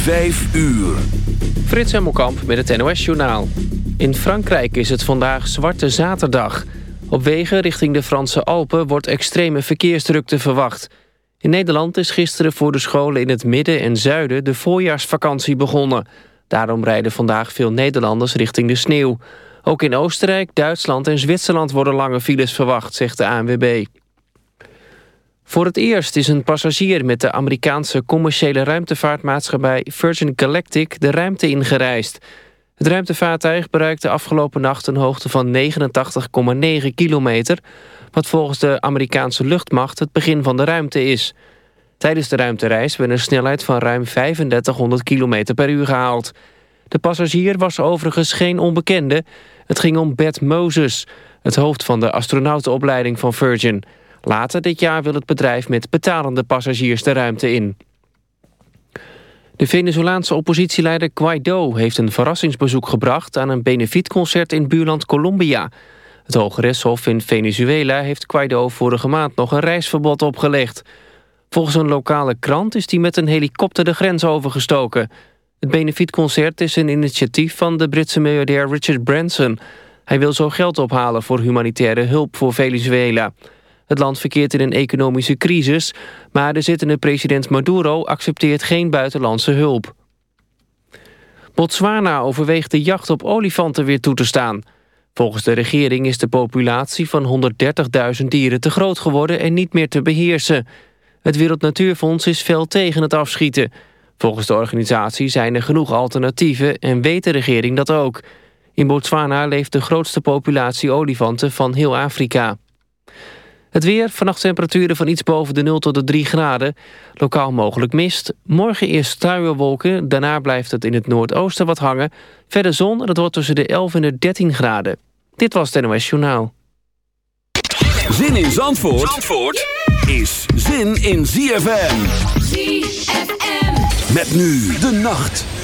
Vijf uur. Frits Hemmelkamp met het NOS-journaal. In Frankrijk is het vandaag Zwarte Zaterdag. Op wegen richting de Franse Alpen wordt extreme verkeersdrukte verwacht. In Nederland is gisteren voor de scholen in het midden en zuiden... de voorjaarsvakantie begonnen. Daarom rijden vandaag veel Nederlanders richting de sneeuw. Ook in Oostenrijk, Duitsland en Zwitserland worden lange files verwacht, zegt de ANWB. Voor het eerst is een passagier met de Amerikaanse commerciële ruimtevaartmaatschappij Virgin Galactic de ruimte ingereisd. Het ruimtevaartuig bereikte afgelopen nacht een hoogte van 89,9 kilometer, wat volgens de Amerikaanse luchtmacht het begin van de ruimte is. Tijdens de ruimtereis werd een snelheid van ruim 3500 km per uur gehaald. De passagier was overigens geen onbekende. Het ging om Bert Moses, het hoofd van de astronautenopleiding van Virgin. Later dit jaar wil het bedrijf met betalende passagiers de ruimte in. De Venezolaanse oppositieleider Guaido heeft een verrassingsbezoek gebracht... aan een benefietconcert in buurland Colombia. Het Hoge Rechtshof in Venezuela heeft Guaido vorige maand nog een reisverbod opgelegd. Volgens een lokale krant is hij met een helikopter de grens overgestoken. Het benefietconcert is een initiatief van de Britse miljardair Richard Branson. Hij wil zo geld ophalen voor humanitaire hulp voor Venezuela... Het land verkeert in een economische crisis... maar de zittende president Maduro accepteert geen buitenlandse hulp. Botswana overweegt de jacht op olifanten weer toe te staan. Volgens de regering is de populatie van 130.000 dieren te groot geworden... en niet meer te beheersen. Het Wereld Natuurfonds is fel tegen het afschieten. Volgens de organisatie zijn er genoeg alternatieven... en weet de regering dat ook. In Botswana leeft de grootste populatie olifanten van heel Afrika. Het weer, vannacht temperaturen van iets boven de 0 tot de 3 graden. Lokaal mogelijk mist. Morgen eerst struienwolken, daarna blijft het in het noordoosten wat hangen. Verder zon en het wordt tussen de 11 en de 13 graden. Dit was het NOS Journaal. Zin in Zandvoort, Zandvoort is zin in ZFM. ZFM. Met nu de nacht.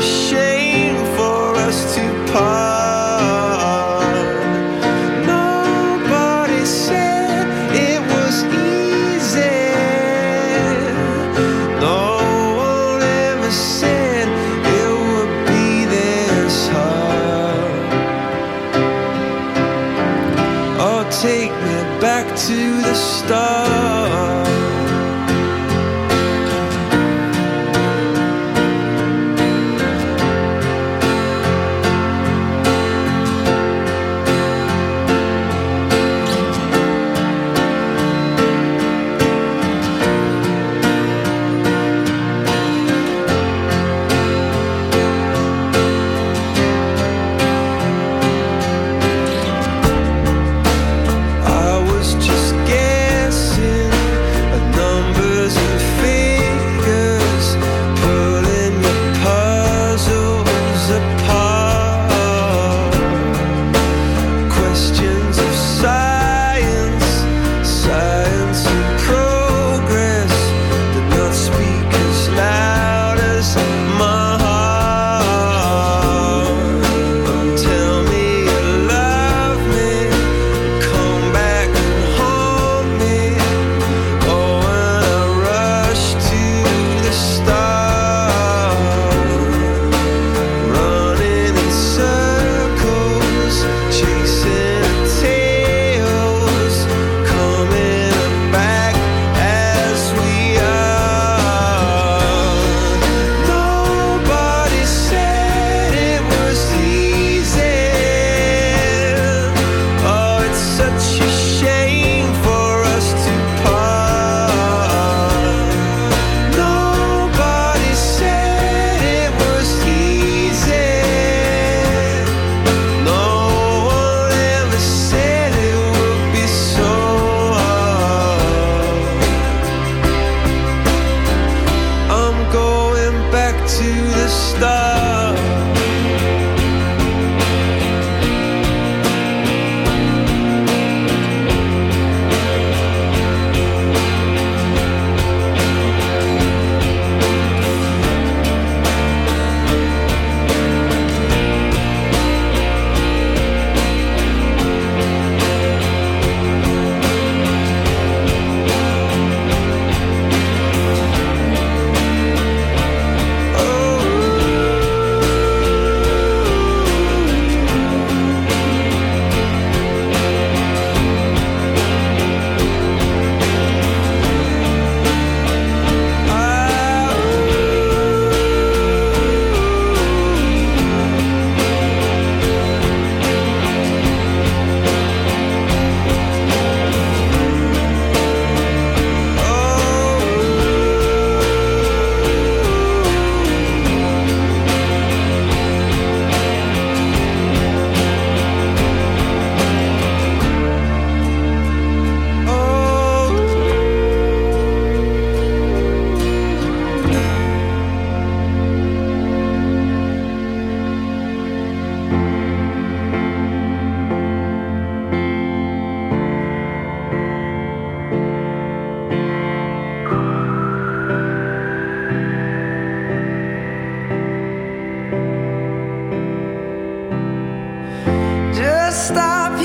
shake.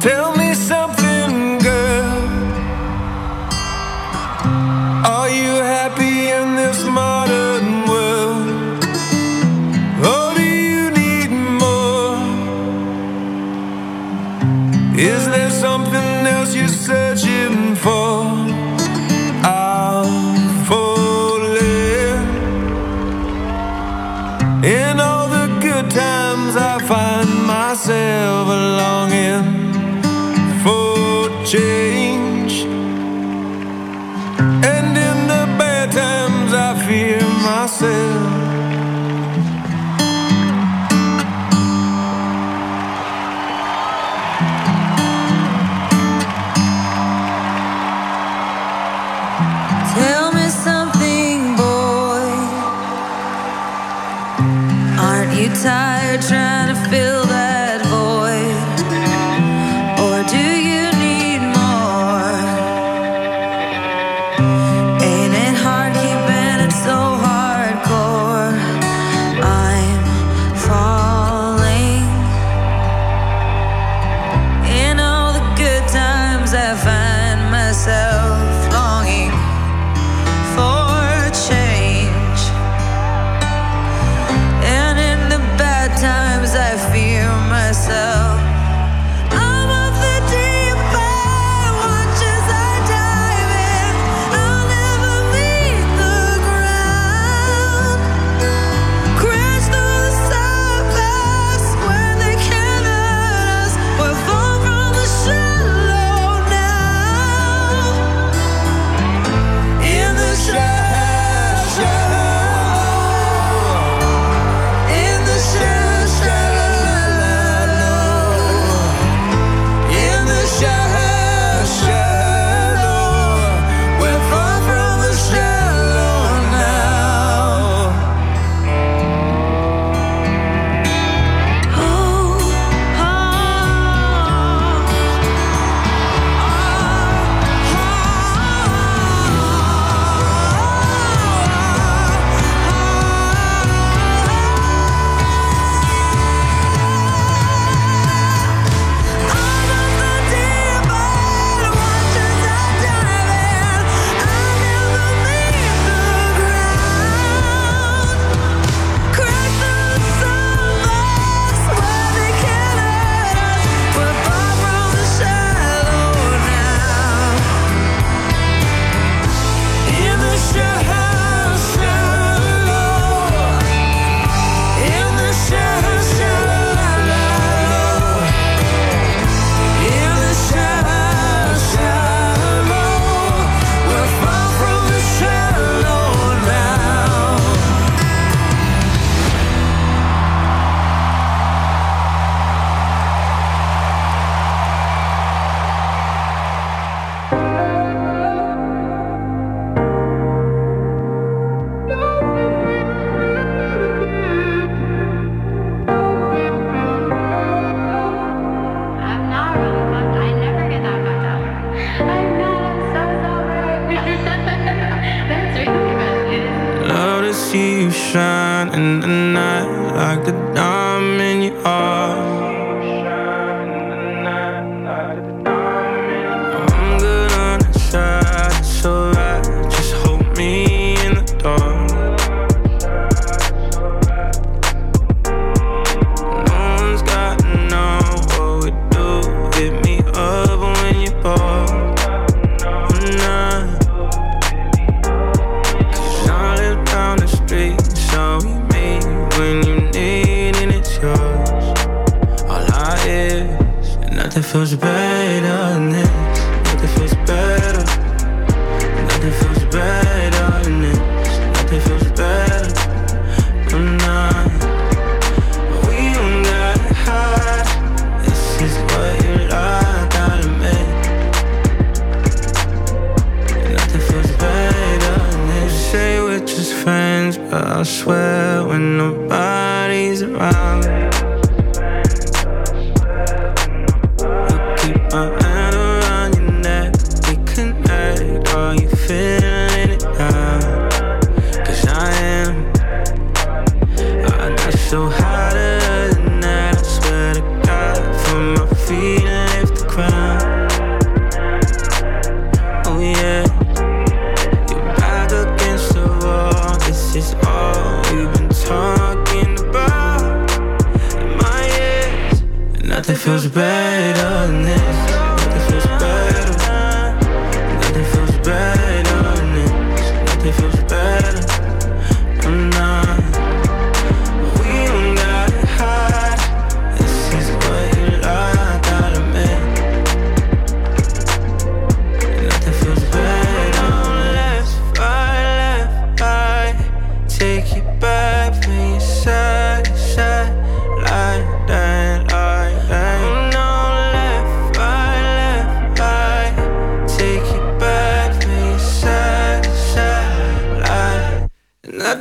Tell me something.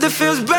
Nothing feels better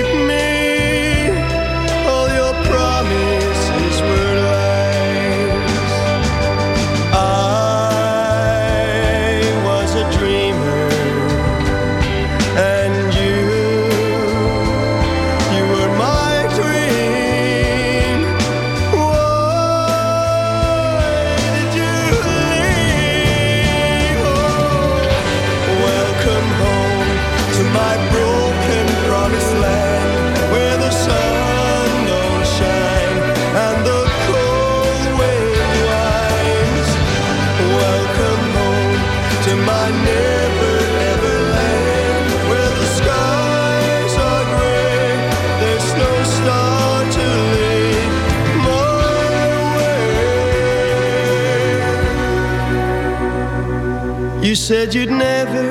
said you'd never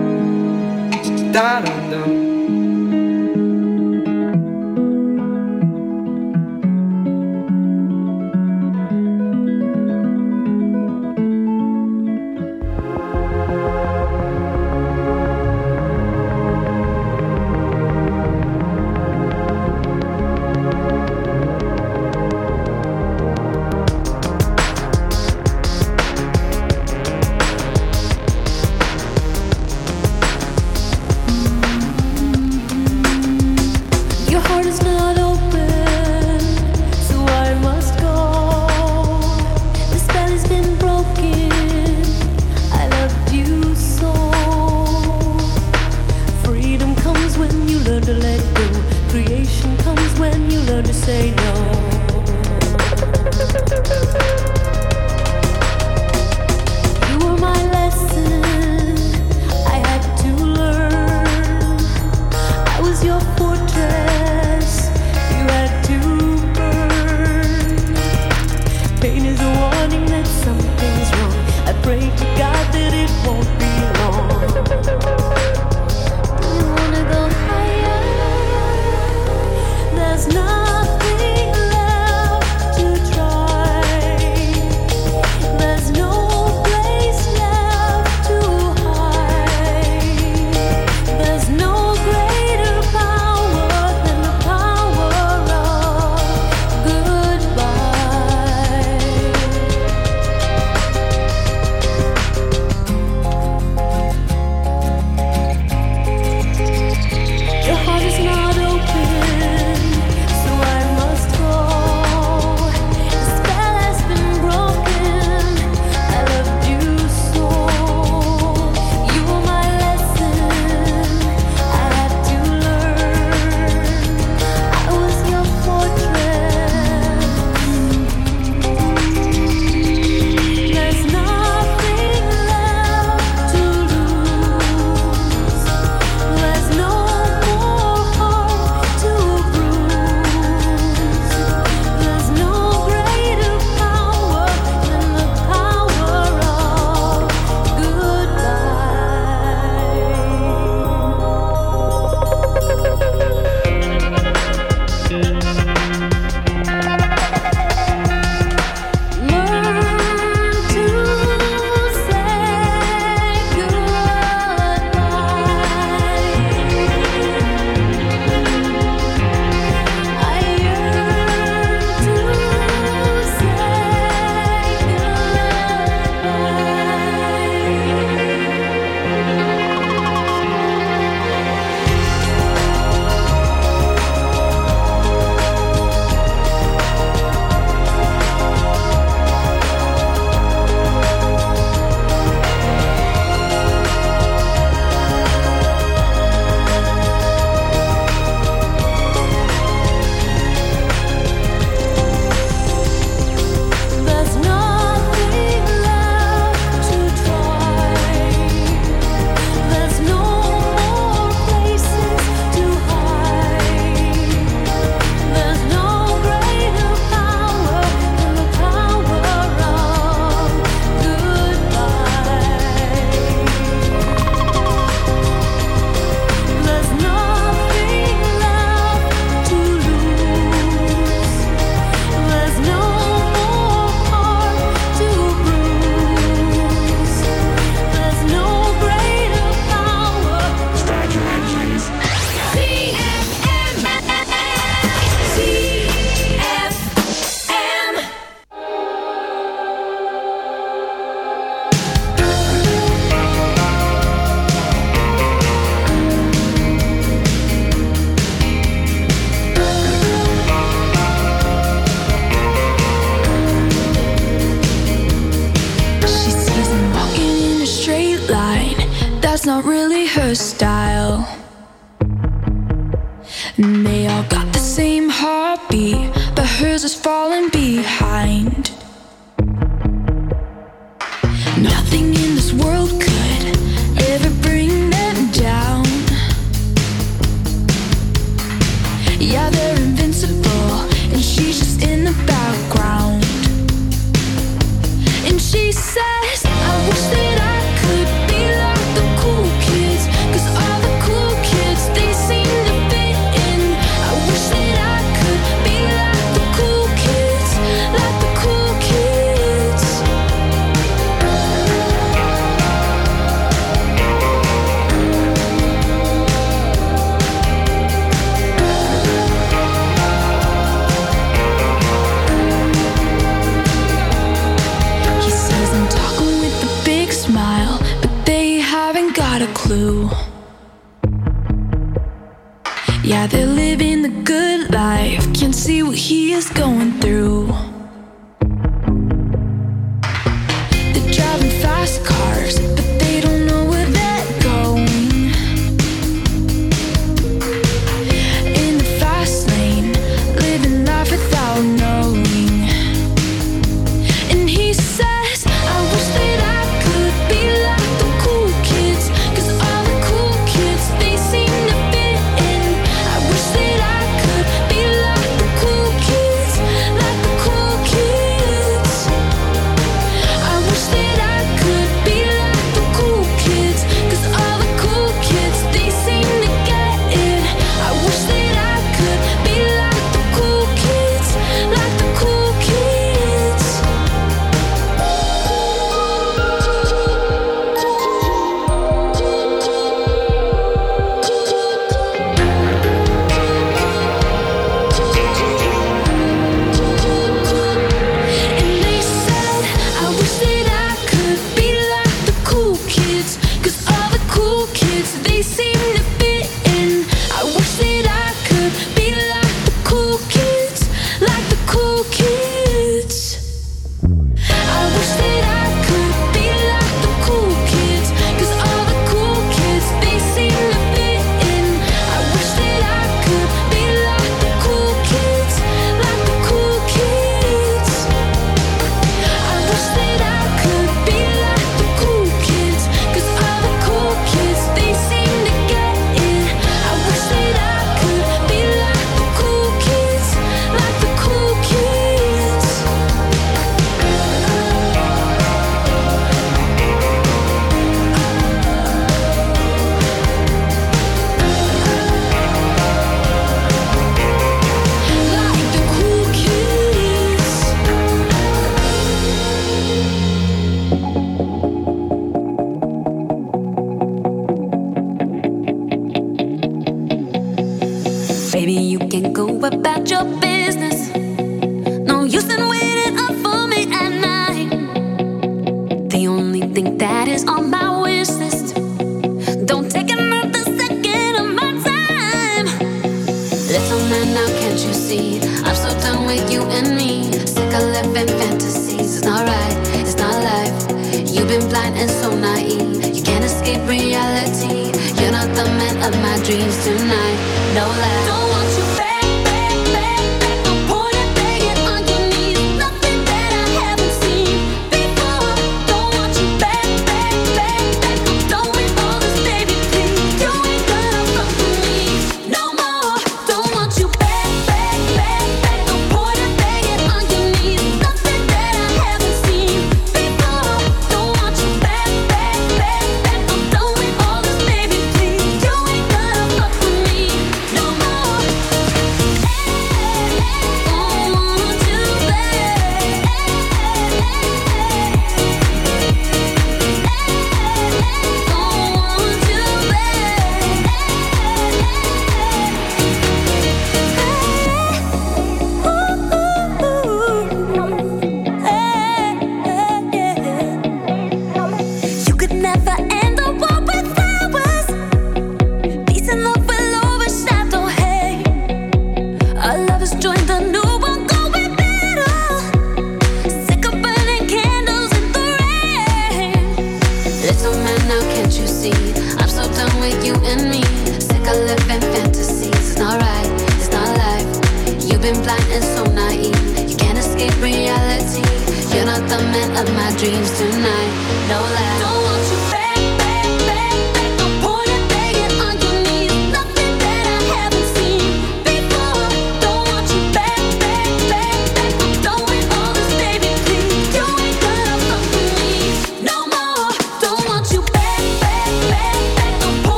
Da dum dum.